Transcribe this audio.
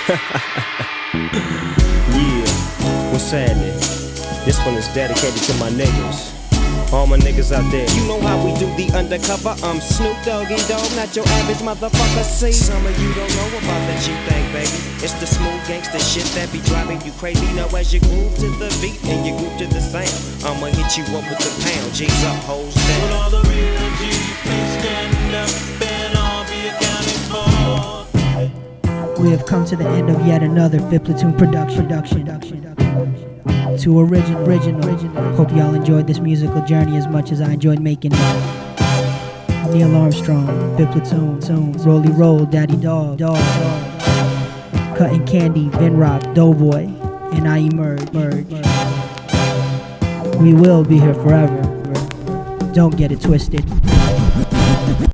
yeah, what's happening? This one is dedicated to my niggas. All my niggas out there. You know how we do the undercover. I'm Snoop Doggy Dogg, not your average motherfucker. See, some of you don't know about that you think, baby. It's the smooth gangster shit that be driving you crazy. Now as you groove to the beat and you groove to the sound, I'ma hit you up with the pound. G's up, hoes down. We have come to the end of yet another Fifth Platoon production. production, production. To original, original. Hope y'all enjoyed this musical journey as much as I enjoyed making it. Neil Armstrong, Fifth Platoon, Soon, Rolly Roll, Daddy Dog, Dog, Dog. Cutting Candy, Ben Rock, Doughboy, and I emerge. merge. We will be here forever. Don't get it twisted.